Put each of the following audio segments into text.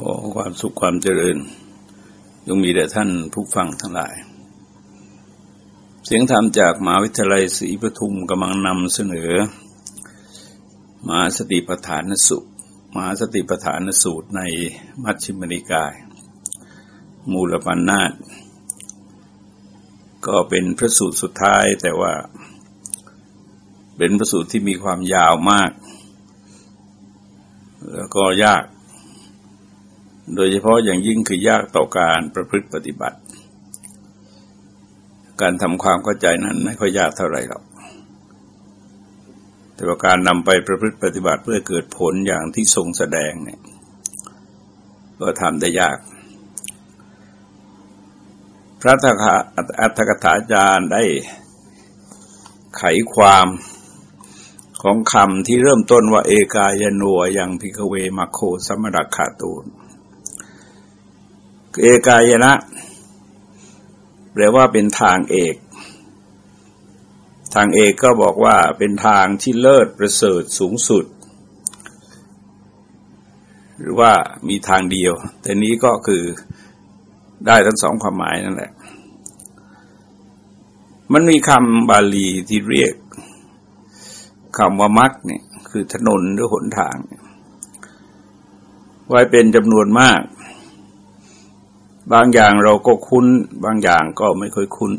ขอความสุขความเจริญยงมีแด่ท่านผู้ฟังทั้งหลาย เสียงธรรมจากมหาวิทยาลัยศรีปทุมกำลังนำเสนอมหาสติปัฏฐานสุมหาสติปัฏฐานสูตรในมัชฌิมนิกาย มูลปัญนาตก็เป็นพระสูตรสุดท้ายแต่ว่า เป็นพระสูตรที่มีความยาวมาก แล้วก็ยาก โดยเฉพาะอย่างยิ่งคือยากต่อการประพฤติปฏิบัติ การทำความเข้าใจนั้นไม่ค่อยยากเท่าไหร่หรอก แต่ว่าการนำไปประพฤติปฏิบัติเพื่อเกิดผลอย่างที่ทรงแสดงเนี่ย ก็ทำได้ยาก พระอัฏฐกถาจารย์ได้ไขความของคำที่เริ่มต้นว่าเอกายโนยังพิกเวมาโคสมรักขาตูน เอกายนะ แปลว่าเป็นทางเอก ทางเอกก็บอกว่าเป็นทางที่เลิศประเสริฐสูงสุด หรือว่ามีทางเดียว แต่นี้ก็คือได้ทั้งสองความหมายนั่นแหละ มันมีคำบาลีที่เรียกคำว่ามักเนี่ยคือถนนหรือหนทาง ไว้เป็นจำนวนมาก บางอย่างเราก็คุ้น บางอย่างก็ไม่ค่อยคุ้น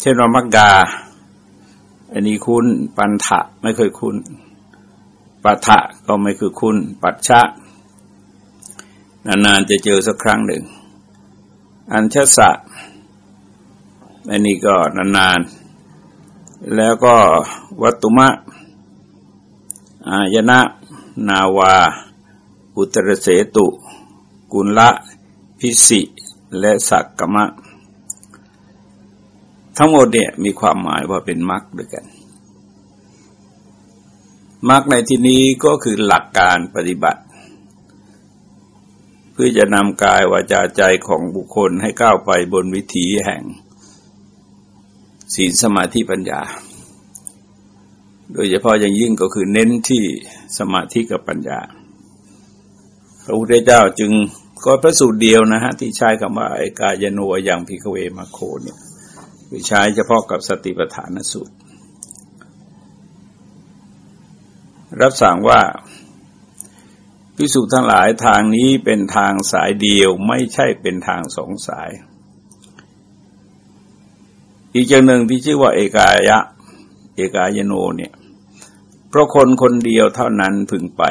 เช่นว่ามักกา อันนี้คุ้น ปันทะไม่เคยคุ้นปัทะก็ไม่คือคุ้น ปัจฉะนานๆจะเจอสักครั้งหนึ่ง อัญชสะอันนี้ก็นานๆ แล้วก็วัตุมะ อายนะ นาวา อุตรเสตุ กุลละพิสิและสักกมะ ทั้งหมดเนี่ยมีความหมายว่าเป็นมรรคด้วยกันมรรคในที่นี้ก็คือหลักการปฏิบัติ เพื่อจะนำกายวาจาใจของบุคคลให้ก้าวไปบนวิถีแห่ง ศีลสมาธิปัญญา โดยเฉพาะอย่างยิ่งก็คือเน้นที่สมาธิกับปัญญา พระพุทธเจ้าจึงก็พระสูตรเดียวนะฮะที่ใช้คำว่าไอกายโนอย่างพิกเวมาโคเนี่ยคือใช้เฉพาะกับสติปัฏฐานสูตร รับสั่งว่าพิสูจน์ทั้งหลายทางนี้เป็นทางสายเดียวไม่ใช่เป็นทางสองสาย อีกอย่างหนึ่งที่ชื่อว่าเอกายะ เอกายโนเนี่ยเพราะคนคนเดียวเท่านั้นพึงไป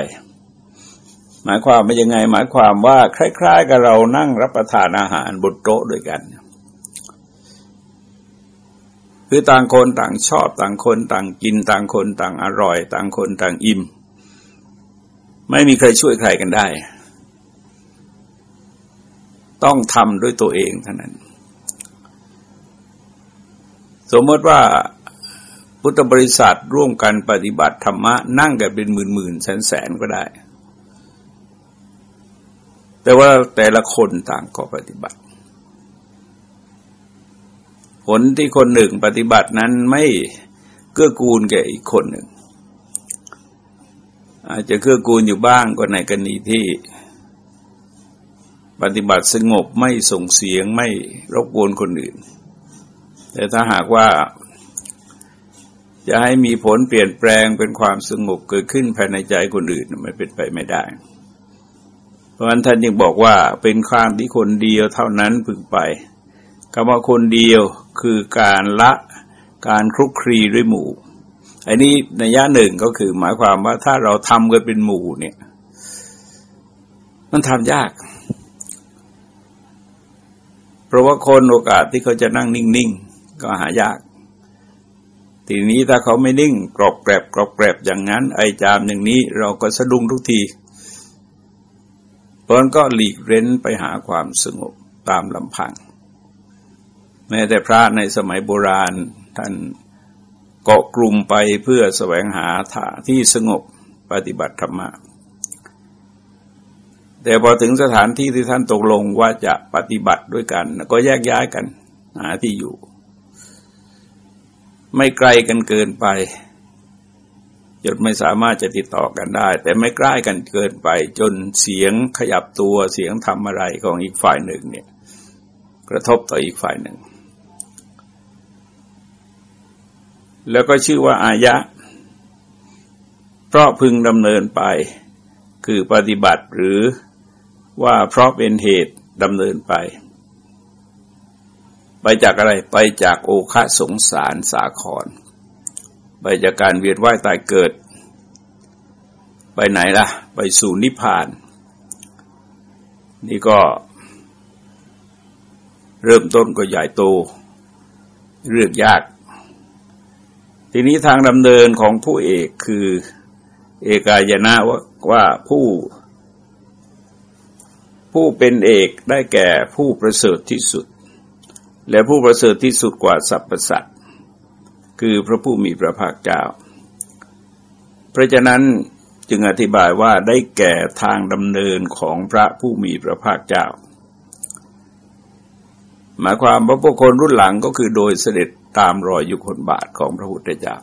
หมายความว่ายังไง หมายความว่าคล้าย ๆ กับเรานั่งรับประทานอาหารบนโต๊ะด้วยกัน คือต่างคนต่างชอบต่างคนต่างกิน ต่างคนต่างอร่อย ต่างคนต่างอิ่ม ไม่มีใครช่วยใครกันได้ ต้องทำด้วยตัวเองเท่านั้น สมมติว่าพุทธบริษัทร่วมกันปฏิบัติธรรมะนั่งกันเป็นหมื่นๆแสนๆก็ได้ แต่ว่าแต่ละคนต่างก็ปฏิบัติ ผลที่คนหนึ่งปฏิบัตินั้นไม่เกื้อกูลแก่อีกคนหนึ่ง อาจจะเกื้อกูลอยู่บ้างก็ในกรณีที่ ปฏิบัติสงบไม่ส่งเสียงไม่รบกวนคนอื่น แต่ถ้าหากว่าจะให้มีผลเปลี่ยนแปลงเป็นความสงบเกิดขึ้นภายในใจคนอื่นมันเป็นไปไม่ได้ เพราะฉะนั้นท่านยังบอกว่าเป็นข้ามที่คนเดียวเท่านั้นพึงไปคำว่าคนเดียวคือการละการคลุกคลีด้วยหมู่ อันนี้ในย่าหนึ่งก็คือหมายความว่าถ้าเราทำกันเป็นหมู่เนี่ย มันทำยาก เพราะว่าคนโอกาสที่เขาจะนั่งนิ่งๆ ก็หายาก ทีนี้ถ้าเขาไม่นิ่ง กรอบแกรบกรอบแกรบอย่างนั้น ไอจามอย่างนี้เราก็สะดุ้งทุกที เพราะนั้นก็หลีกเร้นไปหาความสงบตามลำพัง แม้แต่พระในสมัยโบราณท่านเกาะกลุ่มไปเพื่อแสวงหาท่าที่สงบปฏิบัติธรรมะ แต่พอถึงสถานที่ที่ท่านตกลงว่าจะปฏิบัติด้วยกัน ก็แยกย้ายกันหาที่อยู่ ไม่ไกลกันเกินไป จนไม่สามารถจะติดต่อกันได้ แต่ไม่ใกล้กันเกินไป จนเสียงขยับตัวเสียงทำอะไรของอีกฝ่ายหนึ่งเนี่ยกระทบต่ออีกฝ่ายหนึ่ง แล้วก็ชื่อว่าอายะ เพราะพึงดำเนินไป คือปฏิบัติหรือว่าเพราะเป็นเหตุดำเนินไป ไปจากอะไรไปจากโอคะสงสารสาคร ไปจากการเวียนว่ายตายเกิด ไปไหนล่ะ ไปสู่นิพพาน นี่ก็เริ่มต้นก็ใหญ่โต เรื่องยาก ทีนี้ทางดำเนินของผู้เอกคือเอกายนะว่าว่าผู้ ผู้เป็นเอกได้แก่ผู้ประเสริฐที่สุด และผู้ประเสริฐที่สุดกว่าสรรพสัตว์ คือพระผู้มีพระภาคเจ้า เพราะฉะนั้นจึงอธิบายว่าได้แก่ทางดำเนินของพระผู้มีพระภาคเจ้า หมายความว่าพวกคนรุ่นหลังก็คือโดยเสด็จตามรอยยุคนบาทของพระพุทธเจ้า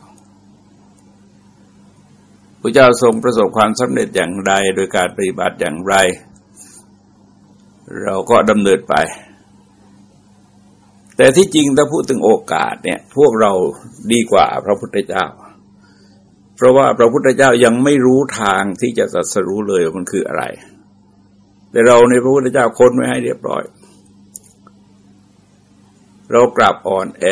พระเจ้าทรงประสบความสำเร็จอย่างไรโดยการปฏิบัติอย่างไร เราก็ดำเนินไป แต่ที่จริงถ้าพูดถึงโอกาสเนี่ยพวกเราดีกว่าพระพุทธเจ้า เพราะว่าพระพุทธเจ้ายังไม่รู้ทางที่จะสัสรู้เลยมันคืออะไร แต่เราในพระพุทธเจ้าค้นไว้ให้เรียบร้อย เรากลับอ่อนแอ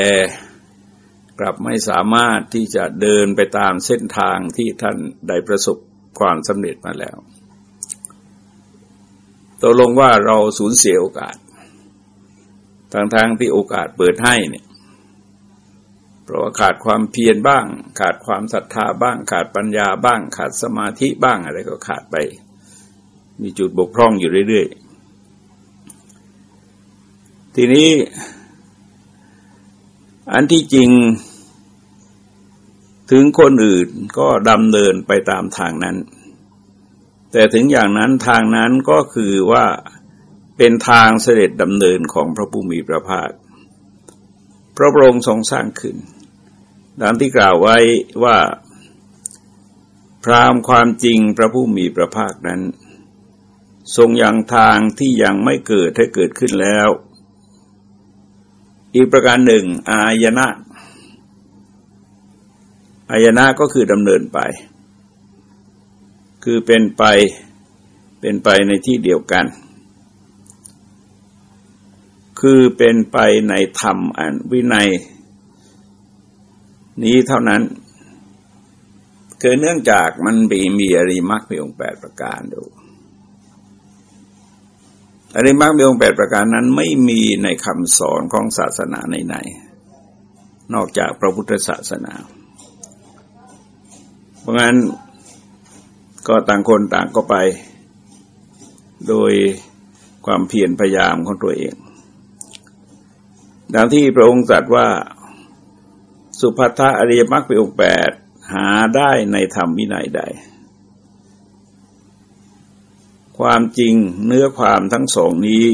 กลับไม่สามารถที่จะเดินไปตามเส้นทางที่ท่านได้ประสบความสำเร็จมาแล้วตกลงว่าเราสูญเสียโอกาส ทางทางที่โอกาสเปิดให้เนี่ย เพราะาขาดความเพียรบ้าง ขาดความศรัทธาบ้าง ขาดปัญญาบ้าง ขาดสมาธิบ้างอะไรก็ขาดไป มีจุดบกพร่องอยู่เรื่อยๆ ทีนี้ อันที่จริง ถึงคนอื่นก็ดำเนินไปตามทางนั้น แต่ถึงอย่างนั้นทางนั้นก็คือว่า เป็นทางเสด็จดำเนินของพระผู้มีพระภาค พระองค์ทรงสร้างขึ้น ดังที่กล่าวไว้ว่า พรามความจริงพระผู้มีพระภาคนั้น ทรงยังทางที่ยังไม่เกิดให้เกิดขึ้นแล้ว อีกประการหนึ่ง อายนะอายนะก็คือดำเนินไป คือเป็นไปเป็นไปในที่เดียวกัน คือเป็นไปในธรรมอันวินัย นี้เท่านั้นคือเนื่องจากมันมีมีอริมักมีองแปดประการดูอริมักมีองแปดประการนั้นไม่มีในคำสอนของศาสนาไหนๆนอกจากพระพุทธศาสนา เพราะงั้นก็ต่างคนต่างก็ไป โดยความเพียรพยายามของตัวเอง ดังที่พระองค์ตรัสว่าสุภัทธะอริยมรรคเป็นองค์แปดหาได้ในธรรมวินัยใด ความจริงเนื้อความทั้งสองนี้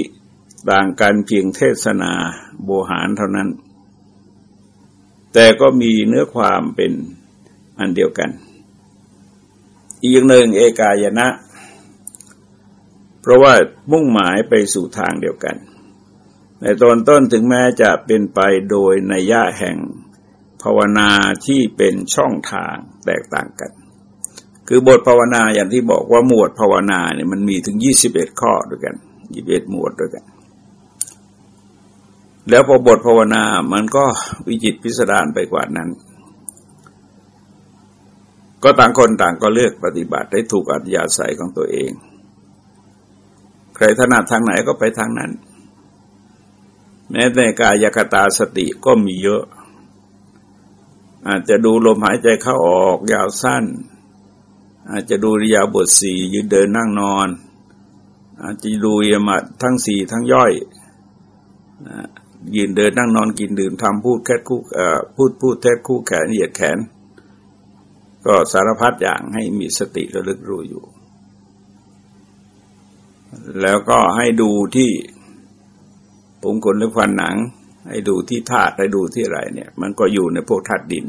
ต่างกันเพียงเทศนาโบหารเท่านั้น แต่ก็มีเนื้อความเป็นอันเดียวกัน อีกหนึ่งเอกายนะ เพราะว่ามุ่งหมายไปสู่ทางเดียวกัน ในตอนต้นถึงแม้จะเป็นไปโดยในย่าแห่งภาวนาที่เป็นช่องทางแตกต่างกัน คือบทภาวนาอย่างที่บอกว่าหมวดภาวนาเนี่ยมันมีถึงยี่สิบเอ็ดข้อด้วยกันยี่สิบเอ็ดหมวดด้วยกัน แล้วพอบทภาวนามันก็วิจิตพิสดารไปกว่านั้น ก็ต่างคนต่างก็เลือกปฏิบัติได้ถูกอัธยาศัยของตัวเอง ใครถนัดทางไหนก็ไปทางนั้น แม้ในกายกตาสติก็มีเยอะ อาจจะดูลมหายใจเข้าออกยาวสั้น อาจจะดูริยาบทสี่ยืนเดินนั่งนอน อาจจะดูยมาทั้งสี่ทั้งย่อยยืนเดินนั่งนอนกินดื่มทำพูดแค่คู่พูดพูดแท้คู่แขนเหยียดแขน ก็สารพัดอย่างให้มีสติระลึกรู้อยู่ แล้วก็ให้ดูที่ ผมขนหรือฟันหนัง ให้ดูที่ธาตุให้ดูที่อะไรเนี่ย มันก็อยู่ในพวกธาตุดิน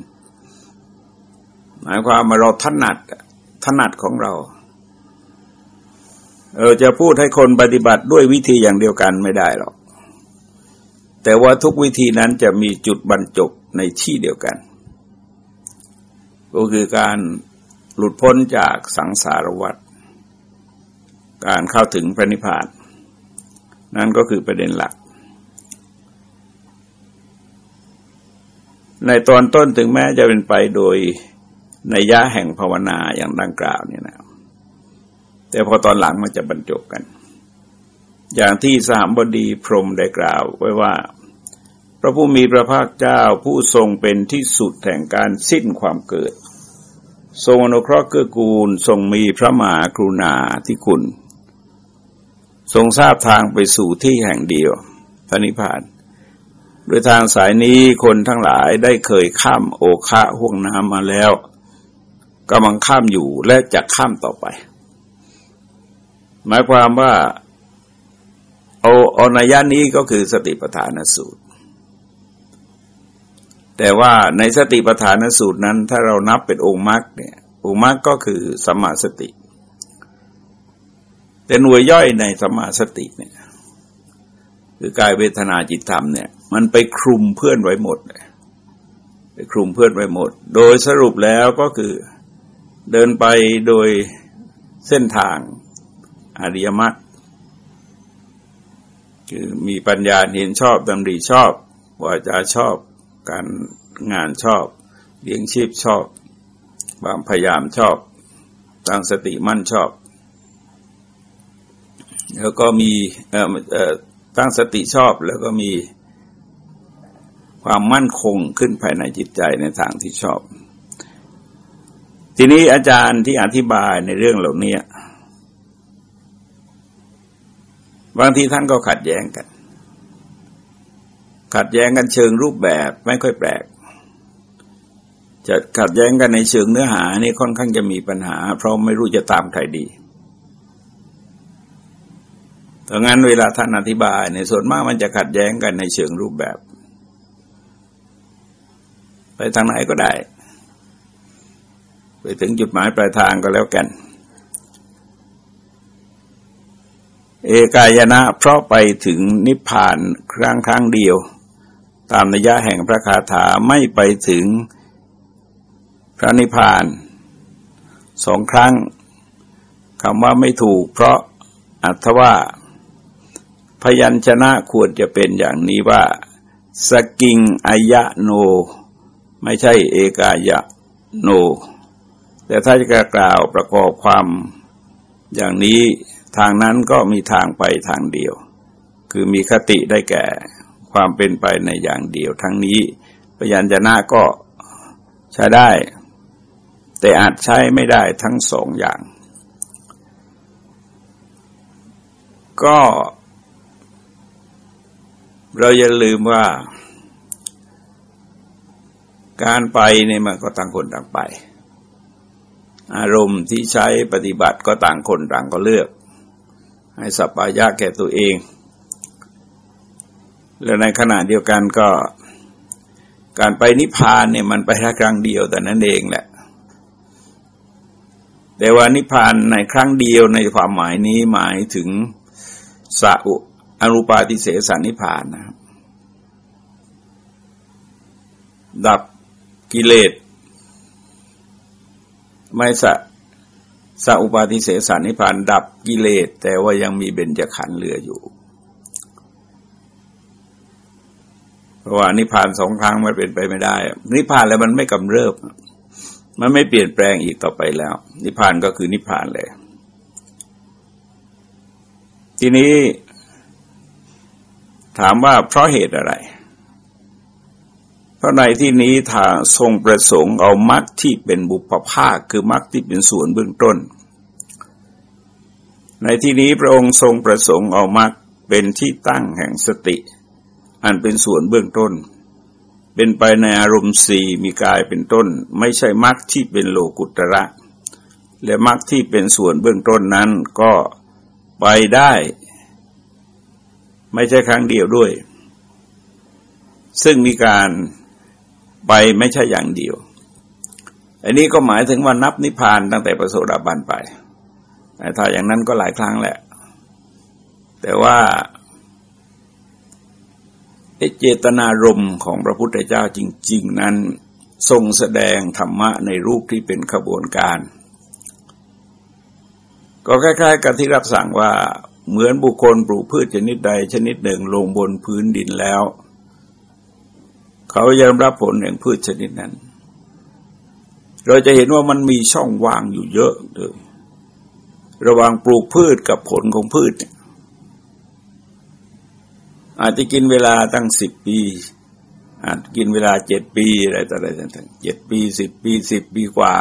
หมายความว่าเราถนัดถนัดของเราเออจะพูดให้คนปฏิบัติด้วยวิธีอย่างเดียวกันไม่ได้หรอก แต่ว่าทุกวิธีนั้นจะมีจุดบรรจบในที่เดียวกัน ก็คือการหลุดพ้นจากสังสารวัฏการเข้าถึงพระนิพพาน นั่นก็คือประเด็นหลัก ในตอนต้นถึงแม้จะเป็นไปโดยในยะแห่งภาวนาอย่างดังกล่าวเนี่ยนะแต่พอตอนหลังมันจะบรรจบกัน อย่างที่สามบดีพรมได้กล่าวไว้ว่า พระผู้มีพระภาคเจ้าผู้ทรงเป็นที่สุดแห่งการสิ้นความเกิด ทรงอนุเคราะห์เกื้อกูลทรงมีพระมหากรุณาที่คุณ ทรงทราบทางไปสู่ที่แห่งเดียวพระนิพพาน โดยทางสายนี้คนทั้งหลายได้เคยข้ามโอคะห่วงน้ำมาแล้วกำลังข้ามอยู่และจะข้ามต่อไป หมายความว่าเอาเอานยานี้ก็คือสติปัฏฐานสูตร แต่ว่าในสติปัฏฐานสูตรนั้น ถ้าเรานับเป็นองค์มรรคเนี่ยองค์มรรคก็คือสัมมาสติ แต่หน่วยย่อยในสัมมาสติเนี่ยคือกายเวทนาจิตธรรมเนี่ย มันไปคลุมเพื่อนไว้หมดเลยไปคลุมเพื่อนไว้หมด โดยสรุปแล้วก็คือเดินไปโดยเส้นทางอริยมรรคคือมีปัญญาเห็นชอบดำริชอบวาจาชอบ การงานชอบเลี้ยงชีพชอบ ความพยายามชอบตั้งสติมั่นชอบ แล้วก็มีตั้งสติชอบแล้วก็มี ความมั่นคงขึ้นภายในจิตใจในทางที่ชอบ ทีนี้อาจารย์ที่อธิบายในเรื่องเหล่านี้บางทีท่านก็ขัดแย้งกัน ขัดแย้งกันเชิงรูปแบบไม่ค่อยแปลก จะขัดแย้งกันในเชิงเนื้อหานี่ค่อนข้างจะมีปัญหา เพราะไม่รู้จะตามใครดีดังนั้นเวลาท่านอธิบายในส่วนมากมันจะขัดแย้งกันในเชิงรูปแบบ ไปทางไหนก็ได้ ไปถึงจุดหมายปลายทางก็แล้วกัน เอกายนะเพราะไปถึงนิพพานครั้งครั้งเดียว ตามนัยยะแห่งพระคาถาไม่ไปถึงพระนิพพานสองครั้งคำว่าไม่ถูก เพราะอัตว่า พยัญชนะควรจะเป็นอย่างนี้ว่า สกิงอายะโน ไม่ใช่เอกายะโน แต่ถ้าจะกล่าวประกอบความอย่างนี้ทางนั้นก็มีทางไปทางเดียว คือมีคติได้แก่ความเป็นไปในอย่างเดียว ทั้งนี้พยัญชนะก็ใช้ได้ แต่อาจใช้ไม่ได้ทั้งสองอย่าง ก็ เราอย่าลืมว่า การไปเนี่ยมันก็ต่างคนต่างไป อารมณ์ที่ใช้ปฏิบัติก็ต่างคนต่างก็เลือก ให้สัปปายะแก่ตัวเอง แล้วในขณะเดียวกันก็ การไปนิพพานเนี่ยมันไปแค่ครั้งเดียวแต่นั้นเองแหละ แต่ว่านิพพานในครั้งเดียวในความหมายนี้หมายถึงสัอุอนุปาทิเสสนิพพานนะครับดับ กิเลสไม่สะสัอุปาทิเสสานิพานดับกิเลส แต่ว่ายังมีเบญจขันธ์เหลืออยู่เพราะว่านิพานสองครั้งมันเป็นไปไม่ได้ นิพานแล้วมันไม่กำเริบ มันไม่เปลี่ยนแปลงอีกต่อไปแล้ว นิพานก็คือนิพานเลย ทีนี้ ถามว่าเพราะเหตุอะไร เพราะในที่นี้ทางทรงประสงค์เอามรรคที่เป็นบุพภาคคือมรรคที่เป็นส่วนเบื้องต้น ในที่นี้พระองค์ทรงประสงค์เอามรรคเป็นที่ตั้งแห่งสติ อันเป็นส่วนเบื้องต้น เป็นไปในอารมณ์สี่มีกายเป็นต้น ไม่ใช่มรรคที่เป็นโลกุตระ และมรรคที่เป็นส่วนเบื้องต้นนั้นก็ไปได้ ไม่ใช่ครั้งเดียวด้วย ซึ่งมีการ ไปไม่ใช่อย่างเดียว อันนี้ก็หมายถึงว่านับนิพพานตั้งแต่ประโสดาบันไปถ้าอย่างนั้นก็หลายครั้งแหละ แต่ว่าเจตนารมณ์ของพระพุทธเจ้าจริง ๆ นั้นทรงแสดงธรรมะในรูปที่เป็นขบวนการ ก็คล้าย ๆ กับที่รับสั่งว่าเหมือนบุคคลปลูกพืชชนิดใดชนิดหนึ่งลงบนพื้นดินแล้ว เขาจะรับผลแห่งพืชชนิดนั้น เราจะเห็นว่ามันมีช่องว่างอยู่เยอะเลยระหว่างปลูกพืชกับผลของพืช อาจจะกินเวลาตั้งสิบปี อาจกินเวลาเจ็ดปีอะไรต่ออะไรต่างๆเจ็ดปีสิบปีสิบปีกว่า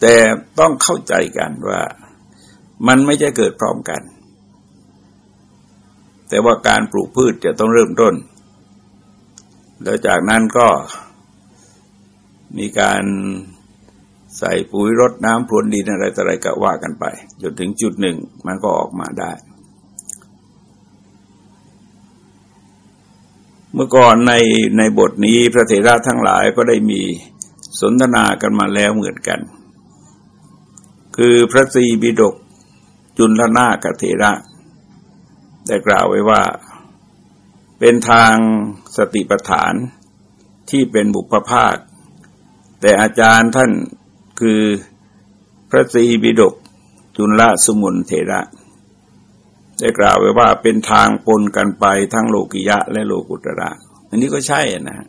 แต่ต้องเข้าใจกันว่ามันไม่ใช่เกิดพร้อมกัน แต่ว่าการปลูกพืชจะต้องเริ่มต้น แล้วจากนั้นก็มีการใส่ปุ๋ยรดน้ำพรวนดินอะไรต่ออะไรก็ว่ากันไป จนถึงจุดหนึ่งมันก็ออกมาได้ เมื่อก่อนในในบทนี้พระเถระทั้งหลายก็ได้มีสนทนากันมาแล้วเหมือนกัน คือพระตรีบิดกจุลนากเถระ ได้กล่าวไว้ว่า เป็นทางสติปัฏฐานที่เป็นบุพภาค แต่อาจารย์ท่านคือพระตรีบิดกจุลสมุนเถระ ได้กล่าวไว้ว่าเป็นทางปนกันไปทั้งโลกิยะและโลกุตระ อันนี้ก็ใช่นะ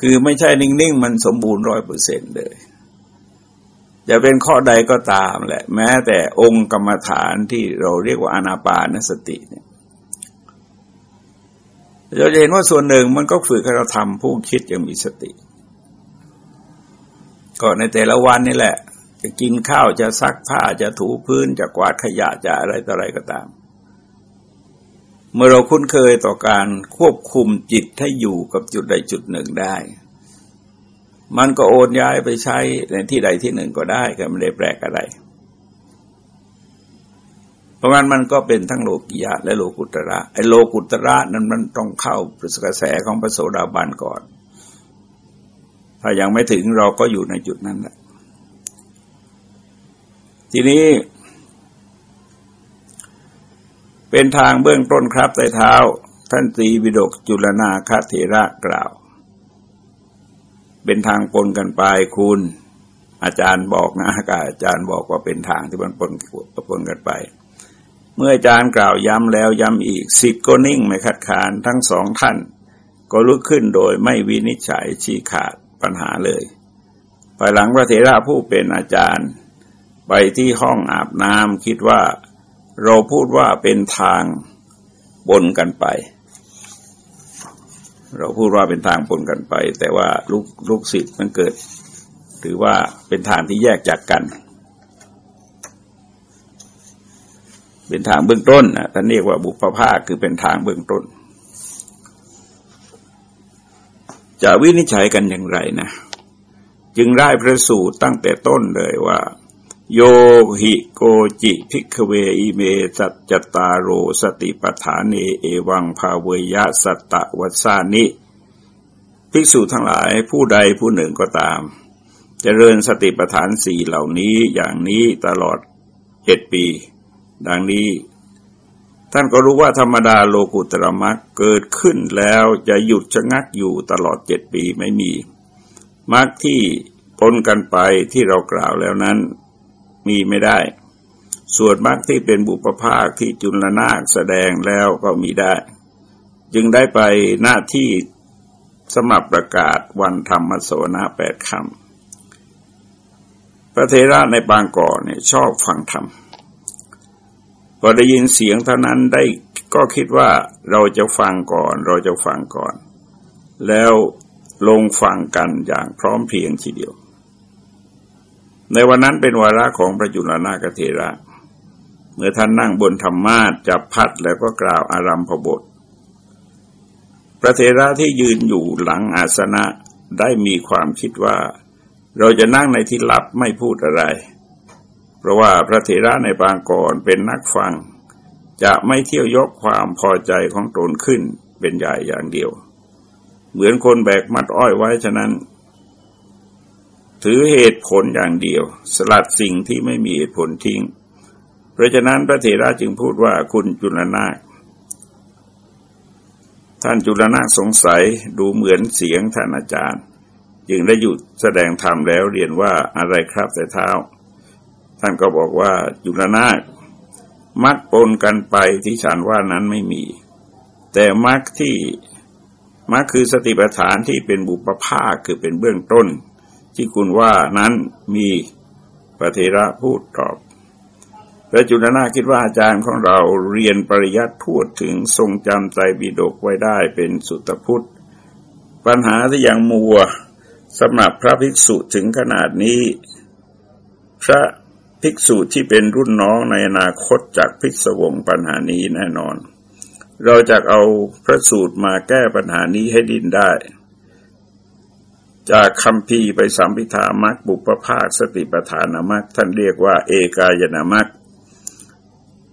คือไม่ใช่นิ่ง ๆ มันสมบูรณ์ร้อยเปอร์เซ็นต์เลย จะเป็นข้อใดก็ตามแหละ แม้แต่องค์กรรมฐานที่เราเรียกว่าอนาปานสติเนี่ย เราจะเห็นว่าส่วนหนึ่งมันก็ฝึกให้เราทำผู้คิดอย่างมีสติ ก็ในแต่ละวันนี่แหละ จะกินข้าวจะซักผ้าจะถูพื้นจะกวาดขยะจะอะไรต่ออะไรก็ตาม เมื่อเราคุ้นเคยต่อการควบคุมจิตให้อยู่กับจุดใดจุดหนึ่งได้ มันก็โอนย้ายไปใช้ในที่ใดที่หนึ่งก็ได้ก็ไม่ได้แปลกอะไร เพราะงั้นมันก็เป็นทั้งโลกิยะ และโลกุตระไอ้โลกุตระนั้นมันต้องเข้าปกระแสของพระโสดาบันก่อน ถ้ายังไม่ถึงเราก็อยู่ในจุดนั้นแหละทีนี้เป็นทางเบื้องต้นครับใต้เท้า ท่านตีวิดกจุลนาคเถระกล่าว เป็นทางปนกันไปคุณ อาจารย์บอกนะอาจารย์บอกว่าเป็นทางที่มันปนปนกันไป เมื่ออาจารย์กล่าวย้ำแล้วย้ำอีกสิทธ์ก็นิ่งไม่ขัดขานทั้งสองท่าน ก็ลุกขึ้นโดยไม่วินิจฉัยชี้ขาดปัญหาเลยภายหลังพระเถระผู้เป็นอาจารย์ ไปที่ห้องอาบน้ำคิดว่าเราพูดว่าเป็นทางบนกันไป เราพูดว่าเป็นทางปนกันไป แต่ว่าลูกลูกศิษย์มันเกิด ถือว่าเป็นทางที่แยกจากกัน เป็นทางเบื้องต้นนะท่านเรียกว่าบุพภาคคือเป็นทางเบื้องต้น จะวินิจฉัยกันอย่างไรนะ จึงได้พระสูตรตั้งแต่ต้นเลยว่า โยหิโกจิ ภิกขเวอิเม จัตตาโรสติปัฏฐาเนเอวังภาเวยยะสัตตะ วัสสานิ ภิกษุทั้งหลายผู้ใดผู้หนึ่งก็ตามเจริญสติปัฏฐานสี่เหล่านี้อย่างนี้ตลอดเจ็ดปี ดังนี้ ท่านก็รู้ว่าธรรมดาโลกุตรมรรคเกิดขึ้นแล้วจะหยุดชะงักอยู่ตลอดเจ็ดปีไม่มีมักที่ปนกันไปที่เรากล่าวแล้วนั้นมีไม่ได้ ส่วนมรรคที่เป็นบุปภาคที่จุลนาคแสดงแล้วก็มีได้ จึงได้ไปหน้าที่สมับประกาศวันธรรมโสนาแปดคำพระเทระในบางก่อนเนี่ยชอบฟังธรรม พอได้ยินเสียงเท่านั้นได้ก็คิดว่าเราจะฟังก่อน เราจะฟังก่อน แล้วลงฟังกันอย่างพร้อมเพรียงทีเดียว ในวันนั้นเป็นวาระของพระจุลนากเทระ เมื่อท่านนั่งบนธรรมาสจับพัดแล้วก็กล่าวอารัมพบท พระเทระที่ยืนอยู่หลังอาสนะได้มีความคิดว่า เราจะนั่งในที่ลับไม่พูดอะไร เพราะว่าพระเถระในปางก่อนเป็นนักฟัง จะไม่เที่ยวยกความพอใจของตนขึ้นเป็นใหญ่อย่างเดียว เหมือนคนแบกมัดอ้อยไว้ฉะนั้น ถือเหตุผลอย่างเดียว สลัดสิ่งที่ไม่มีเหตุผลทิ้ง เพราะฉะนั้นพระเถระจึงพูดว่าคุณจุลนาคท่านจุลนาคสงสัยดูเหมือนเสียงท่านอาจารย์ จึงได้หยุดแสดงธรรมแล้วเรียนว่าอะไรครับแต่เท้า ท่านก็บอกว่าจุลนาคมักปนกันไปที่ฉันว่านั้นไม่มี แต่มักที่มักคือสติปัฏฐานที่เป็นบุปภาคคือเป็นเบื้องต้น ที่คุณว่านั้นมีพระเทระพูดตอบพระจุลนาคิดว่าอาจารย์ของเราเรียนปริยัติทั่วถึงทรงจำใจบิดกไว้ได้เป็นสุตพุทธ ปัญหาที่ยังมัวสำหรับพระภิกษุถึงขนาดนี้ พระ ภิกษุที่เป็นรุ่นน้องในอนาคตจากภิกษวงปัญหานี้แน่นอน เราจะเอาพระสูตรมาแก้ปัญหานี้ให้ดินได้ จากคำพีไปสัมพิธามักบุปภาคสติปทานามักท่านเรียกว่า เอกายนามัก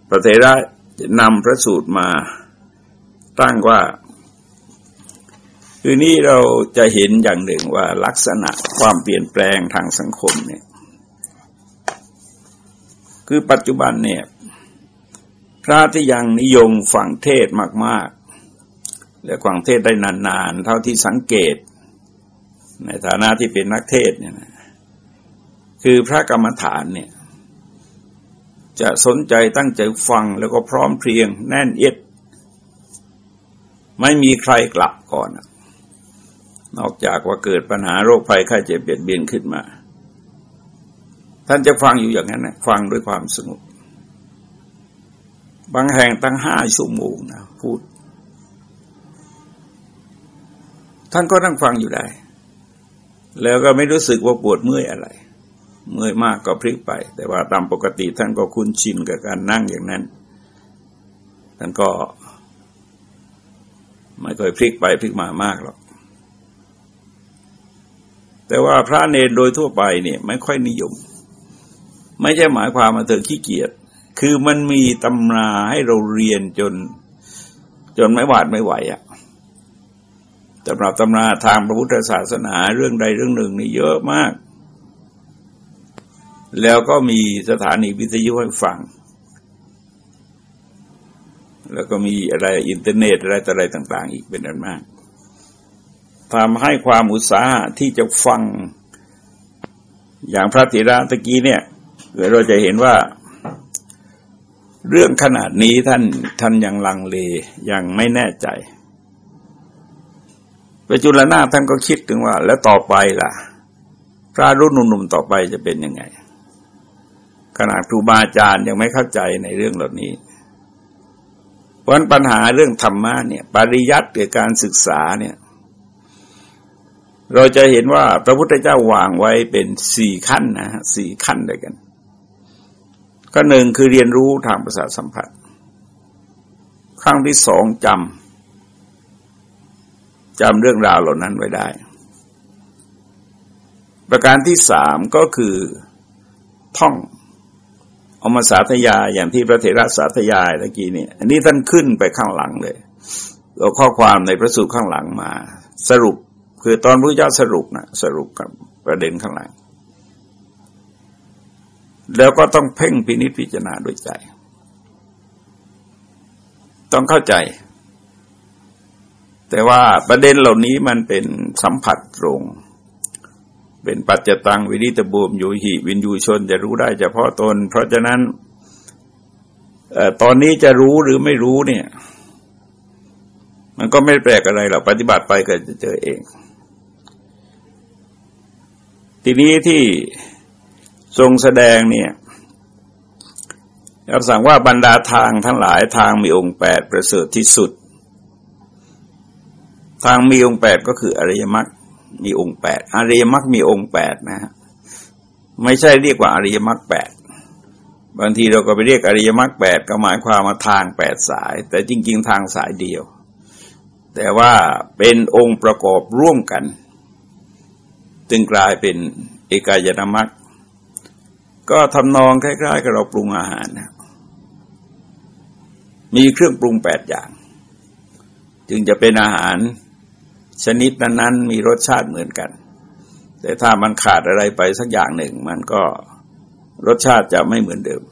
พระเทระนำพระสูตรมาตั้งว่าคือนี้เราจะเห็นอย่างหนึ่งว่าลักษณะความเปลี่ยนแปลงทางสังคมเนี่ย คือปัจจุบันเนี่ย พระที่ยังนิยมฟังเทศมาก ๆ และฟังเทศได้นาน ๆ เท่าที่สังเกต ในฐานะที่เป็นนักเทศเนี่ยนะคือพระกรรมฐานเนี่ย จะสนใจตั้งใจฟังแล้วก็พร้อมเพรียงแน่นเอียดไม่มีใครกลับก่อน นอกจากว่าเกิดปัญหาโรคภัยไข้เจ็บเบียดเบียนขึ้นมา ท่านจะฟังอยู่อย่างนั้นนะฟังด้วยความสงบบางแห่งตั้งห้าชั่วโมงนะพูด ท่านก็นั่งฟังอยู่ได้ แล้วก็ไม่รู้สึกว่าปวดเมื่อยอะไร เมื่อยมากก็พลิกไป แต่ว่าตามปกติท่านก็คุ้นชินกับการนั่งอย่างนั้น ท่านก็ไม่ค่อยพลิกไปพลิกมามากหรอก แต่ว่าพระเนรโดยทั่วไปเนี่ย ไม่ค่อยนิยม ไม่ใช่หมายความมาเธอขี้เกียจคือมันมีตำราให้เราเรียนจน จนไม่หวาดไม่ไหวอะ่ะสำหรับตำราทางพระพุทธศาสนาเรื่องใดเรื่องหนึ่งนี่เยอะมาก แล้วก็มีสถานีวิทยุให้ฟัง แล้วก็มีอะไรอินเทอร์เน็ตอะไรต่ออะไรต่าง ๆ อีกเป็นอันมากทำให้ความอุตสาหะที่จะฟัง อย่างพระธิราตะกี้เนี่ย เราจะเห็นว่า เรื่องขนาดนี้ท่านท่านยังลังเลยังไม่แน่ใจไปจุลนาท่านก็คิดถึงว่า แล้วต่อไปล่ะ พระรุ่นหนุ่มๆต่อไปจะเป็นยังไงขนาดครูบาอาจารย์ยังไม่เข้าใจในเรื่องเหล่านี้ เพราะปัญหาเรื่องธรรมะเนี่ย ปริยัติเกี่ยวกับการศึกษาเนี่ย เราจะเห็นว่าพระพุทธเจ้าวางไว้เป็นสี่ขั้นนะฮะสี่ขั้นด้วยกัน ก็หนึ่งคือเรียนรู้ทางประสาทสัมผัสขั้งที่สองจำจำเรื่องราวเหล่านั้นไว้ได้ ประการที่สามก็คือท่องเอามาสาธยายอย่างที่พระเถระสาธยายตะกี้เนี่ย อันนี้ท่านขึ้นไปข้างหลังเลยเอาข้อความในพระสูตรข้างหลังมา สรุปคือตอนพระเจ้าสรุปนะสรุปกับประเด็นข้างหลัง แล้วก็ต้องเพ่งพินิจพิจารณาด้วยใจ ต้องเข้าใจ แต่ว่าประเด็นเหล่านี้มันเป็นสัมผัสตรง เป็นปัจจตังวิริตบูมอยู่หิวินยูชนจะรู้ได้เฉพาะตน เพราะฉะนั้นตอนนี้จะรู้หรือไม่รู้เนี่ย มันก็ไม่แปลกอะไรหรอกปฏิบัติไปก็จะเจอเอง ทีนี้ที่ ทรงแสดงเนี่ยรับสั่งว่าบรรดาทางทั้งหลายทางมีองค์แปดประเสริฐที่สุด ทางมีองค์แปดก็คืออริยมรรคมีองค์แปดอริยมรรคมีองค์แปดนะฮะไม่ใช่เรียกว่าอริยมรรคแปดบางทีเราก็ไปเรียกอริยมรรคแปดก็หมายความมาทางแปดสาย แต่จริง ๆ ทางสายเดียว แต่ว่าเป็นองค์ประกอบร่วมกัน จึงกลายเป็นเอกายนามรรค ก็ทำนองคล้ายๆกับเราปรุงอาหารนะมีเครื่องปรุงแปดอย่าง จึงจะเป็นอาหารชนิดนั้นๆมีรสชาติเหมือนกัน แต่ถ้ามันขาดอะไรไปสักอย่างหนึ่ง มันก็รสชาติจะไม่เหมือนเดิม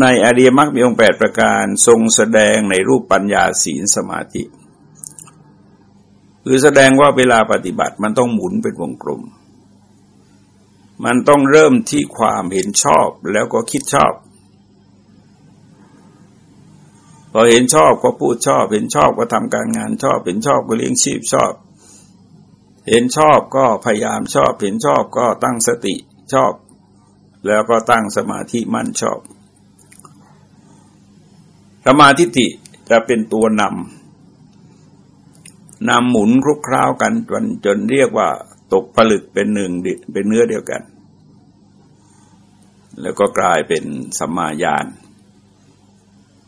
ในอริยมรรคมีองค์แปดประการทรงแสดงในรูปปัญญาศีลสมาธิ คือแสดงว่าเวลาปฏิบัติมันต้องหมุนเป็นวงกลม มันต้องเริ่มที่ความเห็นชอบแล้วก็คิดชอบ พอเห็นชอบก็พูดชอบ เห็นชอบก็ทำการงานชอบ เห็นชอบก็เลี้ยงชีพชอบ เห็นชอบก็พยายามชอบ เห็นชอบก็ตั้งสติชอบ แล้วก็ตั้งสมาธิมั่นชอบสมาธิิจะเป็นตัวนำ นำหมุนคลุกคล้าวกันจนจนเรียกว่าตกผลึกเป็นหนึ่งเป็นเนื้อเดียวกัน แล้วก็กลายเป็นสัมมาญาณ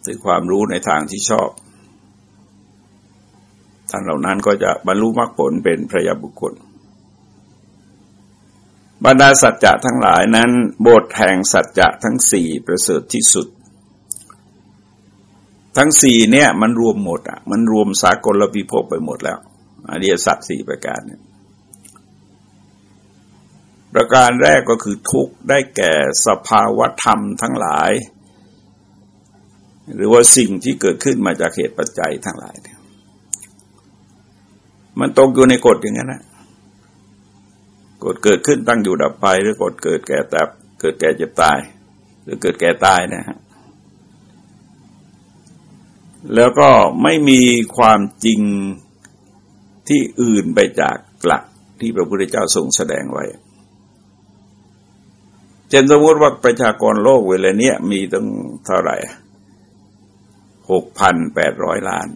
คือความรู้ในทางที่ชอบท่านเหล่านั้นก็จะบรรลุมรรคผลเป็นพระยาบุคคล บรรดาสัจจะทั้งหลายนั้น บทแห่งสัจจะทั้งสี่ประเสริฐที่สุด ทั้งสี่เนี่ย มันรวมหมดอะมันรวมสากลพิภพไปหมดแล้วอริยสัจสี่ประการเนี่ยประการแรกก็คือทุกได้แก่สภาวธรรมทั้งหลาย หรือว่าสิ่งที่เกิดขึ้นมาจากเหตุปัจจัยทั้งหลายเนี่ยมันตกอยู่ในกฎอย่างนั้นนะกฎเกิดขึ้นตั้งอยู่ดับไปหรือกฎเกิดแก่แต่เกิดแก่เจ็บตาย หรือเกิดแก่ตายนะฮะ แล้วก็ไม่มีความจริงที่อื่นไปจากหลักที่พระพุทธเจ้าทรงแสดงไว้เช่นสมมติว่าประชากรโลกเวลาเนี้ยมีตั้งเท่าไหร่หกพันแปดร้อยล้าน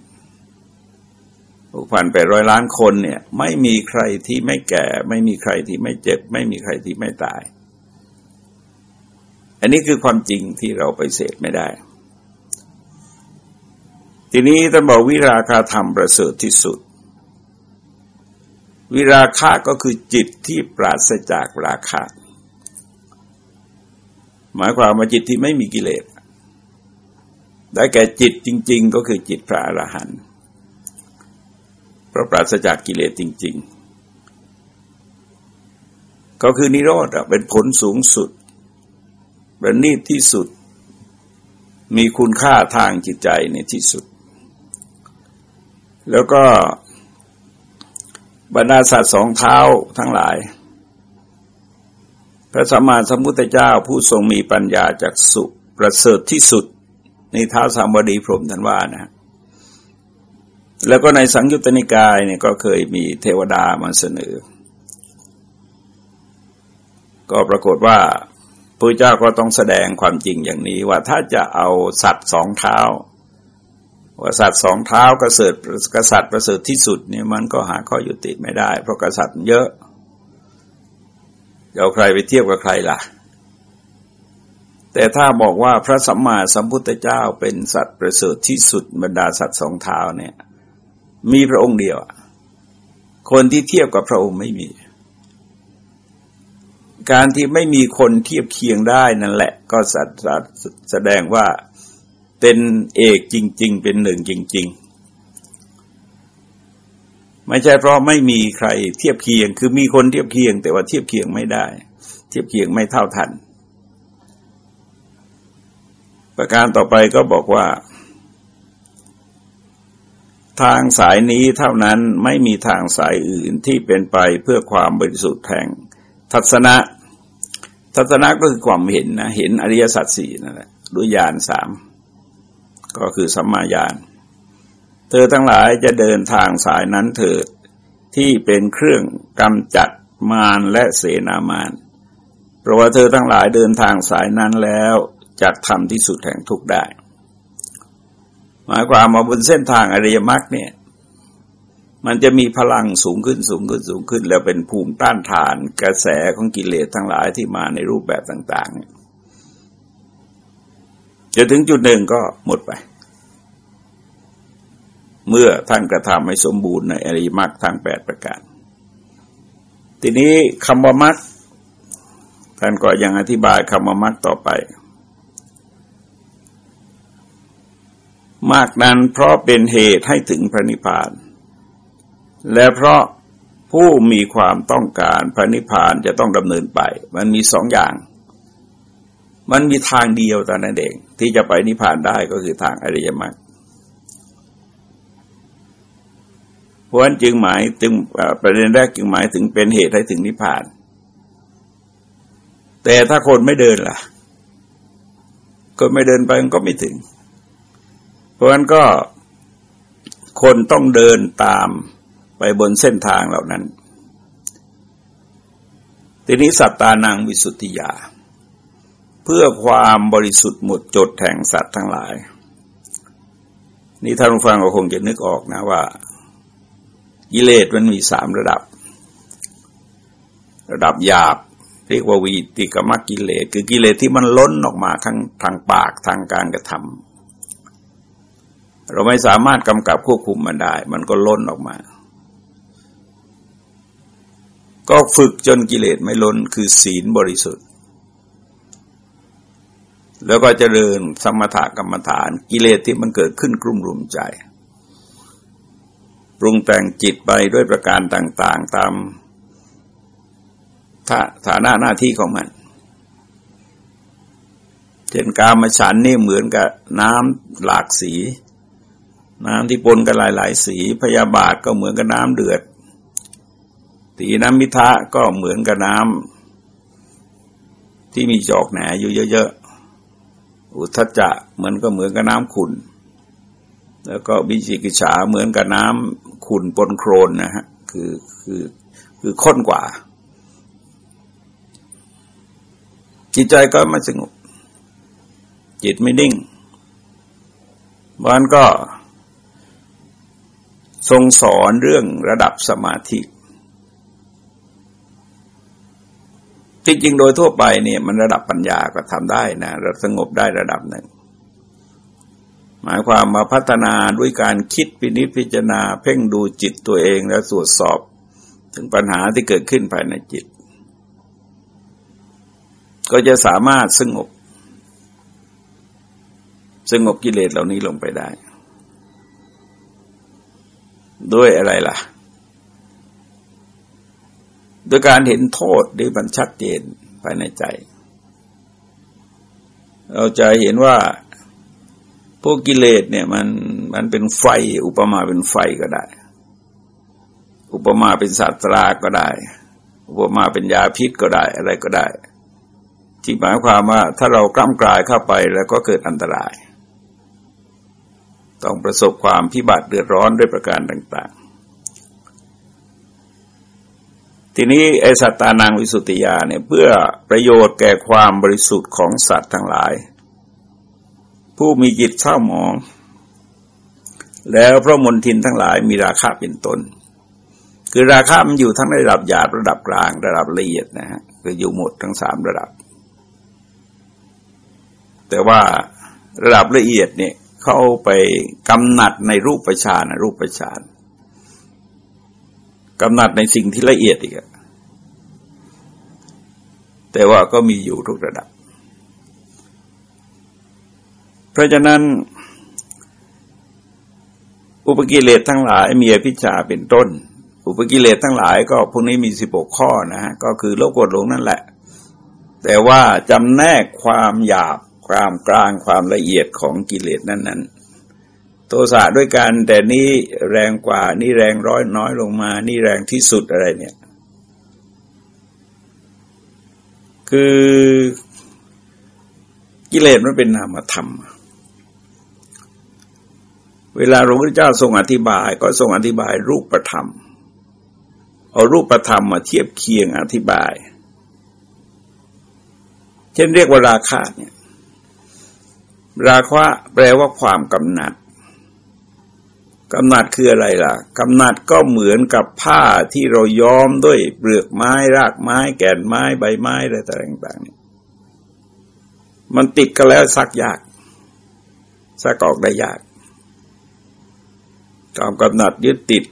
หกพันแปดร้อยล้านคนเนี่ยไม่มีใครที่ไม่แก่ ไม่มีใครที่ไม่เจ็บ ไม่มีใครที่ไม่ตาย อันนี้คือความจริงที่เราไปเสดไม่ได้ ทีนี้ท่านบอกวิราคาธรรมประเสริฐที่สุด วิราคะก็คือจิตที่ปราศจากราคะ หมายความว่าจิตที่ไม่มีกิเลสได้แก่จิตจริง ๆ ก็คือจิตพระอรหันต์เพราะปราศจากกิเลสจริง ๆ ก็คือนิโรธเป็นผลสูงสุดประณีตที่สุดมีคุณค่าทางจิตใจในที่สุด แล้วก็บรรดาสัตว์สองเท้าทั้งหลาย พระสัมมาสัมพุทธเจ้าผู้ทรงมีปัญญาจากสุประเสริฐที่สุด ในท้าสามบดีพรหมท่านว่านะ แล้วก็ในสังยุตตนิกายเนี่ยก็เคยมีเทวดามาเสนอ ก็ปรากฏว่าพระเจ้าก็ต้องแสดงความจริงอย่างนี้ว่าถ้าจะเอาสัตว์สองเท้า ว่าสัตว์สองเท้ากระเสริฐกษัตริย์ประเสริฐที่สุดเนี่ยมันก็หาข้อยุติไม่ได้ เพราะกษัตริย์เยอะจะเอาใครไปเทียบกับใครล่ะ แต่ถ้าบอกว่าพระสัมมาสัมพุทธเจ้าเป็นสัตว์ประเสริฐที่สุดบรรดาสัตว์สองเท้าเนี่ย มีพระองค์เดียว คนที่เทียบกับพระองค์ไม่มี การที่ไม่มีคนเทียบเคียงได้นั่นแหละ ก็สัตว์แสดงว่า เป็นเอกจริง ๆ เป็นหนึ่งจริง ๆ ไม่ใช่เพราะไม่มีใครเทียบเคียง คือมีคนเทียบเคียง แต่ว่าเทียบเคียงไม่ได้ เทียบเคียงไม่เท่าทัน ประการต่อไปก็บอกว่า ทางสายนี้เท่านั้นไม่มีทางสายอื่นที่เป็นไปเพื่อความบริสุทธิ์แห่งทัศนะทัศนะก็คือความเห็นนะ เห็นอริยสัจสี่นั่นแหละด้วยญาณสาม ก็คือสัมมาญาณ เธอทั้งหลายจะเดินทางสายนั้นเถิดที่เป็นเครื่องกำจัดมารและเสนามารเพราะว่าเธอทั้งหลายเดินทางสายนั้นแล้วจากทำที่สุดแห่งทุกได้ หมายความว่าบนเส้นทางอริยมรรคเนี่ย มันจะมีพลังสูงขึ้นสูงขึ้นสูงขึ้น แล้วเป็นภูมิต้านทานกระแสของกิเลสทั้งหลายที่มาในรูปแบบต่าง ๆ จะถึงจุดหนึ่งก็หมดไป เมื่อท่านกระทำให้สมบูรณ์ในอริมรรคทั้งแปดประการ ทีนี้คำว่ามรรคท่านก็ยังอธิบายคำว่ามรรคต่อไป มากนั้นเพราะเป็นเหตุให้ถึงพระนิพพาน และเพราะผู้มีความต้องการพระนิพพานจะต้องดำเนินไป มันมีสองอย่าง มันมีทางเดียวแต่นั้นเองที่จะไปนิพพานได้ก็คือทางอริยมรรคเพราะฉะนั้นจึงหมายถึงประเด็นแรกจึงหมายถึงเป็นเหตุให้ถึงนิพพาน แต่ถ้าคนไม่เดินล่ะคนไม่เดินไปมันก็ไม่ถึง เพราะฉะนั้นก็คนต้องเดินตามไปบนเส้นทางเหล่านั้น ทีนี้สัตตานางวิสุทธิยา เพื่อความบริสุทธิ์หมดจดแห่งสัตว์ทั้งหลาย นี่ท่านผู้ฟังก็คงจะนึกออกนะว่ากิเลสมันมีสามระดับ ระดับหยาบ เรียกว่าวีติกมกิเลสคือกิเลสที่มันล้นออกมาทางทางปากทางการกระทำเราไม่สามารถกำกับควบคุมมันได้ มันก็ล้นออกมา ก็ฝึกจนกิเลสไม่ล้นคือศีลบริสุทธิ แล้วก็จเจริญสมถกรรมฐาน กิเลสที่มันเกิดขึ้นกลุ่มรุมใจ ปรุงแต่งจิตไปด้วยประการต่าง ๆ ตามฐานะหน้าที่ของมันเช่นกามฉันนี่เหมือนกับน้ำหลากสี น้ำที่ปนกันหลาย ๆ สีพยาบาทก็เหมือนกับน้ำเดือดตีน้ำมิทะก็เหมือนกับน้ำที่มีจอกแหนอยู่เยอะๆ อุทจจะเหมือนก็เหมือนกับน้ำขุนแล้วก็บิจิกิจฉาเหมือนกับน้ำขุนปนโครนนะฮะคือคือคือข้นกว่า จิตใจก็ไม่สงบ จิตไม่นิ่งมันก็ทรงสอนเรื่องระดับสมาธิ จริงๆโดยทั่วไปเนี่ยมันระดับปัญญาก็ทำได้นะระสงบได้ระดับหนึ่ง หมายความมาพัฒนาด้วยการคิดพินิจพิจารณา เพ่งดูจิตตัวเองและตรวจสอบ ถึงปัญหาที่เกิดขึ้นภายในจิต ก็จะสามารถสงบ สงบกิเลสเหล่านี้ลงไปได้ ด้วยอะไรล่ะ โดยการเห็นโทษที่มันชัดเจนภายในใจ เราจะเห็นว่าพวกกิเลสเนี่ยมันมันเป็นไฟ อุปมาเป็นไฟก็ได้ อุปมาเป็นศาสตราก็ได้ อุปมาเป็นยาพิษก็ได้อะไรก็ได้ ที่หมายความว่าถ้าเรากล้ำกลายเข้าไปแล้วก็เกิดอันตราย ต้องประสบความพิบัติเดือดร้อนด้วยประการต่าง ทีนี้ไอสัตตานางวิสุทธิยาเนี่ยเพื่อประโยชน์แก่ความบริสุทธิ์ของสัตว์ทั้งหลาย ผู้มีจิตเศร้าหมอง แล้วพระมนทินทั้งหลายมีราคาเป็นตน คือราคามันอยู่ทั้งระดับหยาบระดับกลางระดับละเอียดนะฮะคืออยู่หมดทั้งสามระดับ แต่ว่าระดับละเอียดเนี่ยเข้าไปกำหนัดในรูปประชานรูปประชาน กำหนัดในสิ่งที่ละเอียดอีกแต่ว่าก็มีอยู่ทุกระดับ เพราะฉะนั้น อุปกิเลสทั้งหลายมีอภิชาเป็นต้น อุปกิเลสทั้งหลายก็พวกนี้มีสิบกข้อนะฮะก็คือโลกดลงนั่นแหละ แต่ว่าจำแนกความหยาบความกลางความละเอียดของกิเลสนั้นๆ โทสะด้วยกัน แต่นี้แรงกว่า นี่แรงร้อยน้อยลงมา นี่แรงที่สุดอะไรเนี่ย คือกิเลสมันเป็นนามธรรม เวลาหลวงพ่อเจ้าทรงอธิบายก็ทรงอธิบายรูปธรรม เอารูปธรรมมาเทียบเคียงอธิบาย เช่นเรียกว่าราคะเนี่ย ราคะแปลว่าความกำหนัด กำนัดคืออะไรล่ะ กำนัดก็เหมือนกับผ้าที่เราย้อมด้วยเปลือกไม้รากไม้ แก่นไม้ใบไม้อะไรต่างๆนี่มันติดกันแล้วซักยากซักออกได้ยากความกำนัดยึดติด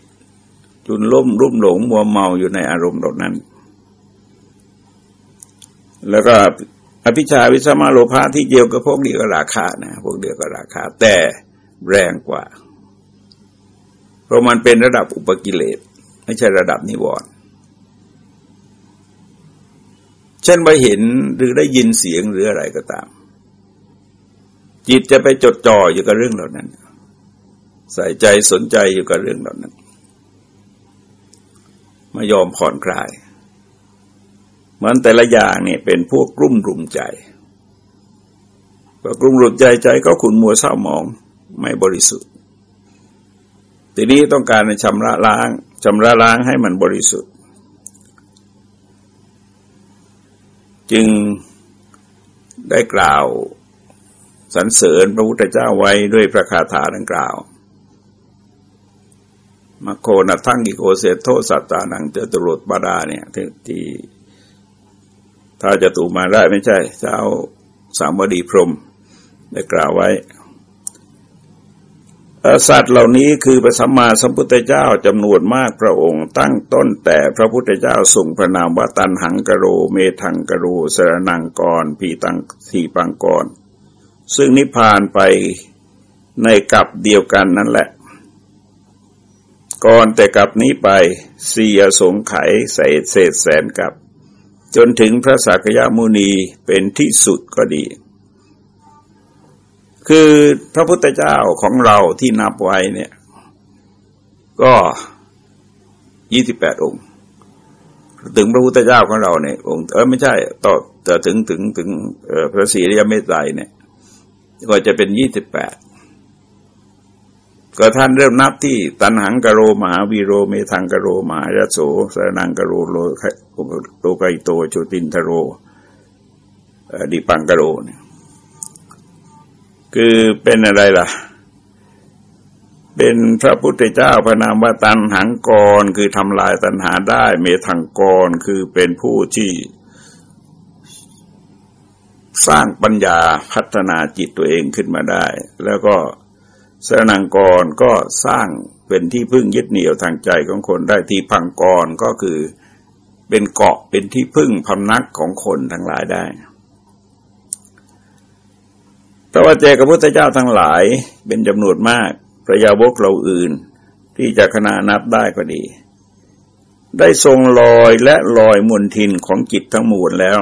จุนล่มรุ่มหลงมัวเมาอยู่ในอารมณ์เหล่านั้น แล้วก็อภิชาวิสมาโลภะที่เกี่ยวกับพวกเดียวกับราคานะพวกเดียวกับราคา แต่แรงกว่า ราะมันเป็นระดับอุปกิเลสไม่ใช่ระดับนิวรณ์เช่นไปเห็นหรือได้ยินเสียงหรืออะไรก็ตาม จิตจะไปจดจ่ออยู่กับเรื่องเหล่านั้น ใส่ใจสนใจอยู่กับเรื่องเหล่านั้นไม่ยอมผ่อนคลายเหมือนแต่ละอย่างเนี่ยเป็นพวกกลุ่มรุมใจพอกลุ่มรุมใจใจก็ขุนมัวเศร้าหมองไม่บริสุทธิ์ ทีนี้ต้องการชำระล้างชำระล้างให้มันบริสุทธิ์ จึงได้กล่าวสรรเสริญพระพุทธเจ้าไว้ด้วยพระคาถาดังกล่าวมาโคนัทั้งกิโกเสโทสัตตานังเจตุรดบาดาเนี่ยที่ถ้าจะตูมาได้ไม่ใช่เจ้าสามวดีพรมได้กล่าวไว้ สัตว์เหล่านี้คือพระสัมมาสัมพุทธเจ้าจำนวนมากพระองค์ตั้งต้นแต่พระพุทธเจ้าส่งพระนามว่าตันหังกโรเมทังกโรสรนังกรพีตังทีปังกร ซึ่งนิพพานไปในกับเดียวกันนั่นแหละ ก่อนแต่กับนี้ไปเสียสงไขใส่เศษแสนกับ จนถึงพระสักยมุนีเป็นที่สุดก็ดี คือพระพุทธเจ้าของเราที่นับไว้เนี่ย ก็ยี่สิบแปดองค์ ถึงพระพุทธเจ้าของเราเนี่ยองค์เออไม่ใช่ต่อแต่ถึงถึงถึงพระศรีริยเมตไตรเนี่ย ก็จะเป็นยี่สิบแปดก็ท่านเริ่มนับที่ตัณหังกโรมหาวีโรเมธังกโรมหายโสสรณังกโรโลกหิโต ชุตินธโร ทีปังกโรเนี่ย คือเป็นอะไรล่ะ เป็นพระพุทธเจ้าพระนามว่าตัณหังกร คือทำลายตัณหาได้ เมธังกร คือเป็นผู้ที่ สร้างปัญญาพัฒนาจิตตัวเองขึ้นมาได้ แล้วก็สนังกรก็สร้างเป็นที่พึ่งยึดเหนี่ยวทางใจของคนได้ที่พังกรก็คือเป็นเกาะเป็นที่พึ่งพำนักของคนทั้งหลายได้ พระว่าเจกับพุทธเจ้าทั้งหลายเป็นจำนวนมากพระยาวกเราอื่น ที่จะขนานับได้ก็ดี ได้ทรงลอยและลอยมนทินของจิตทั้งมวลแล้ว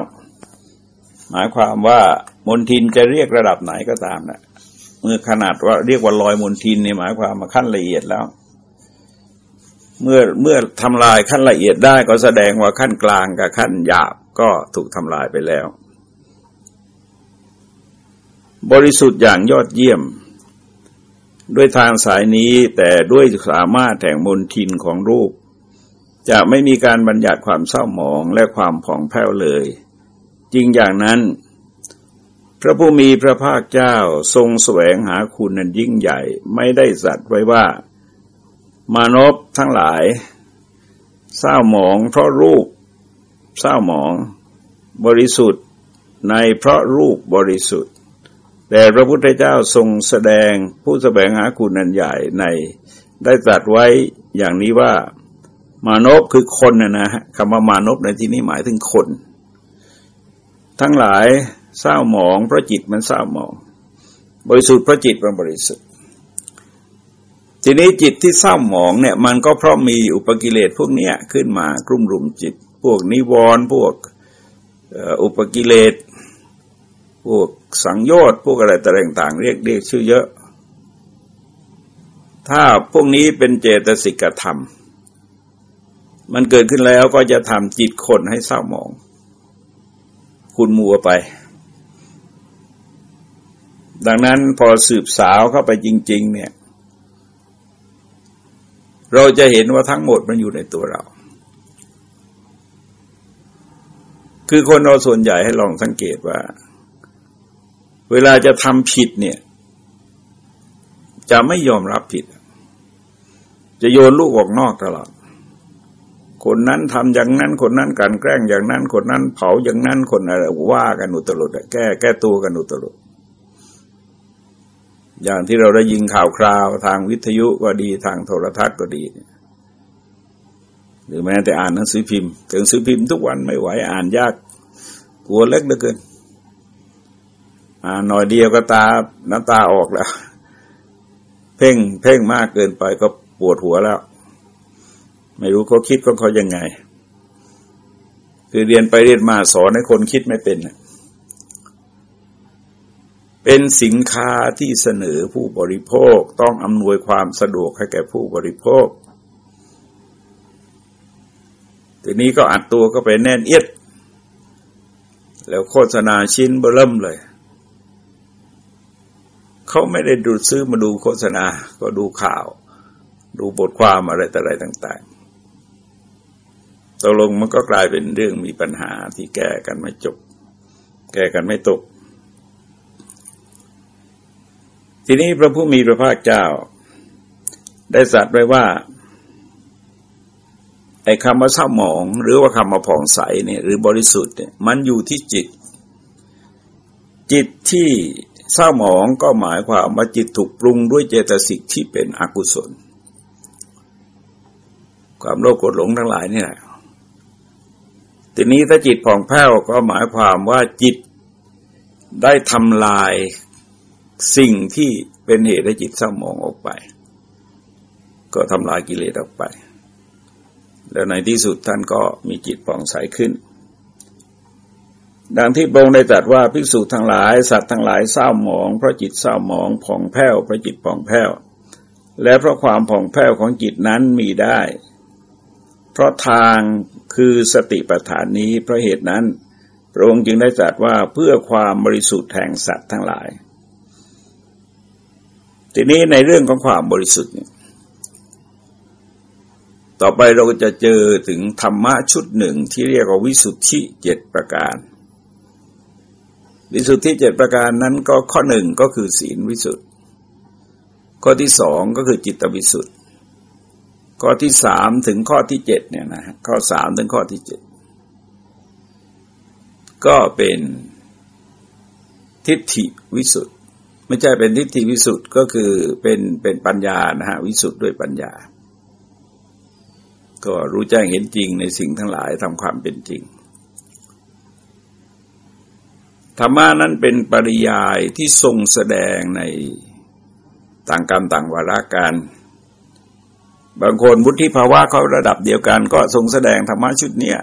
หมายความว่ามนทินจะเรียกระดับไหนก็ตามนะเมื่อขนาดว่าเรียกว่าลอยมนทินเนี่ยหมายความมาขั้นละเอียดแล้ว เมื่อเมื่อทำลายขั้นละเอียดได้ก็แสดงว่าขั้นกลางกับขั้นหยาบก็ถูกทำลายไปแล้ว บริสุทธิ์อย่างยอดเยี่ยม ด้วยทางสายนี้แต่ด้วยสามารถแห่งมนทินของรูป จะไม่มีการบัญญัติความเศร้าหมองและความผ่องแผ้วเลย จริงอย่างนั้น พระผู้มีพระภาคเจ้าทรงแสวงหาคุณนั้นยิ่งใหญ่ไม่ได้สัตว์ไว้ว่า มานพทั้งหลาย เศร้าหมองเพราะรูป เศร้าหมอง บริสุทธิ์ในเพราะรูปบริสุทธิ์ แต่พระพุทธเจ้าทรงแสดงผู้แสวงหาคุณนันใหญ่ในได้ตรัสไว้อย่างนี้ว่า มานพคือคนนะนะคำว่ามานพในที่นี้หมายถึงคน ทั้งหลายเศร้าหมองเพราะจิตมันเศร้าหมอง บริสุทธิ์เพราะจิตมันบริสุทธิ์ ทีนี้จิตที่เศร้าหมองเนี่ย มันก็เพราะมีอุปกิเลสพวกนี้ขึ้นมากลุ่มรุมจิต พวกนิวรณ์พวกอุปกิเลส พวกสังโยชน์พวกอะไรต่างๆเรียกเรียกชื่อเยอะ ถ้าพวกนี้เป็นเจตสิกธรรม มันเกิดขึ้นแล้วก็จะทำจิตคนให้เศร้าหมอง คุณมัวไป ดังนั้นพอสืบสาวเข้าไปจริง ๆ เนี่ย เราจะเห็นว่าทั้งหมดมันอยู่ในตัวเราคือคนเราส่วนใหญ่ให้ลองสังเกตว่า เวลาจะทำผิดเนี่ย จะไม่ยอมรับผิด จะโยนลูกออกนอกตลอด คนนั้นทำอย่างนั้น คนนั้นการแกล้งอย่างนั้น คนนั้นเผาอย่างนั้น คนอะไรว่ากันอุตลุดแก้แก้ตัวกันอุตลุดอย่างที่เราได้ยิงข่าวคราวทางวิทยุก็ดีทางโทรทัศน์ก็ดีหรือแม้แต่อ่านหนังสือพิมพ์ถึงสือพิมพ์ทุกวันไม่ไหวอ่านยาก กลัวเล็กเหลือเกิน หน่อยเดียวก็ตาน้ำตาออกแล้ว เพ่งเพ่งมากเกินไปก็ปวดหัวแล้ว ไม่รู้เขาคิดของเขายังไง คือเรียนไปเรียนมาสอนให้คนคิดไม่เป็นเป็นสินค้าที่เสนอผู้บริโภคต้องอำนวยความสะดวกให้แก่ผู้บริโภคทีนี้ก็อัดตัวก็ไปแน่นเอียด แล้วโฆษณาชิ้นเบิ่มเลย เขาไม่ได้ดูซื้อมาดูโฆษณา ก็ดูข่าว ดูบทความอะไรแต่อะไรต่าง ๆตกลงมันก็กลายเป็นเรื่องมีปัญหาที่แก้กันไม่จบ แก้กันไม่ตก ทีนี้พระผู้มีพระภาคเจ้า ได้สัตว์ไว้ว่าไอ้คำว่าเศร้าหมอง หรือว่าคำว่าผ่องใสเนี่ยหรือบริสุทธิ์เนี่ยมันอยู่ที่จิต จิตที่ เศร้าหมองก็หมายความว่าจิตถูกปรุงด้วยเจตสิกที่เป็นอกุศล ความโลภโกรธหลงทั้งหลายนี่แหละทีนี้ถ้าจิตผ่องแผ้วก็หมายความว่าจิตได้ทำลายสิ่งที่เป็นเหตุให้จิตเศร้าหมองออกไป ก็ทำลายกิเลสออกไป แล้วในที่สุดท่านก็มีจิตผ่องใสขึ้น ดังที่พระองค์ได้ตรัสว่าภิกษุทั้งหลายสัตว์ทั้งหลายเศร้าหมองเพราะจิตเศร้าหมองผ่องแผ้วเพราะจิตผ่องแผ้วและเพราะความผ่องแผ้วของจิตนั้นมีได้ เพราะทางคือสติปัฏฐานนี้เพราะเหตุนั้น พระองค์จึงได้ตรัสว่าเพื่อความบริสุทธิ์แห่งสัตว์ทั้งหลาย ทีนี้ในเรื่องของความบริสุทธิ์ต่อไปเราก็จะเจอถึงธรรมะชุดหนึ่งที่เรียกว่าวิสุทธิเจ็ดประการ วิสุทธิเจ็ดประการนั้นก็ข้อหนึ่งก็คือศีลวิสุทธิข้อที่สองก็คือจิตวิสุทธิข้อที่สามถึงข้อที่เจ็ดเนี่ยนะข้อสามถึงข้อที่เจ็ดก็เป็นทิฏฐิวิสุทธิไม่ใช่เป็นทิฏฐิวิสุทธ์ก็คือเป็นเป็นปัญญานะฮะวิสุทธ์ด้วยปัญญา ก็รู้แจ้งเห็นจริงในสิ่งทั้งหลายทำความเป็นจริง ธรรมานั้นเป็นปริยายที่ทรงแสดงในต่างกรรมต่างวาระการบางคนวุฒิภาวะเขาระดับเดียวกัน ก็ทรงแสดงธรรมะชุดเนี้ย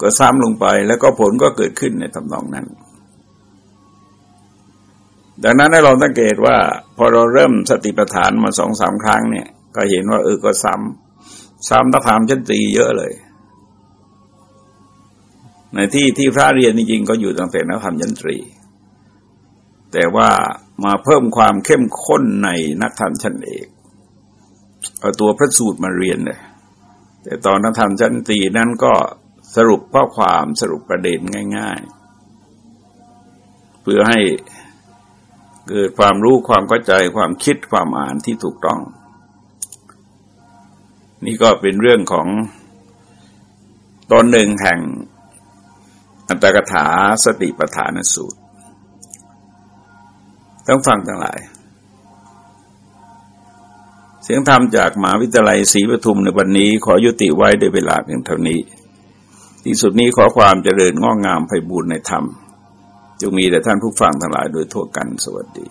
ก็ซ้ำลงไปแล้วก็ผลก็เกิดขึ้นในทำนองนั้น ดังนั้นให้เราสังเกตว่า พอเราเริ่มสติปัฏฐานมาสองสามครั้งเนี่ย ก็เห็นว่าเออก็ซ้ำซ้ำนักธรรมชั้นตรีเยอะเลย ในที่ที่พระเรียนจริงๆก็อยู่ตั้งแต่นักธรรมชั้นตรี แต่ว่ามาเพิ่มความเข้มข้นในนักธรรมชั้นเอกเอาตัวพระสูตรมาเรียนเลยแต่ตอนนักธรรมชั้นตรีนั้นก็สรุปข้อความสรุปประเด็นง่าย ๆ เพื่อให้เกิดความรู้ความเข้าใจความคิดความอ่านที่ถูกต้อง นี่ก็เป็นเรื่องของตอนหนึ่งแห่ง อัตถกถาสติปฐานสูตรต้องฟังทั้งหลาย เสียงธรรมจากมหาวิทยาลัยศรีปทุมในวันนี้ขอยุติไว้ด้วยเวลาเพียงเท่านี้ ที่สุดนี้ขอความเจริญงอกงามไพบูรณ์ในธรรมจงมีแต่ท่านผู้ฟังทั้งหลายโดยทั่วกันสวัสดี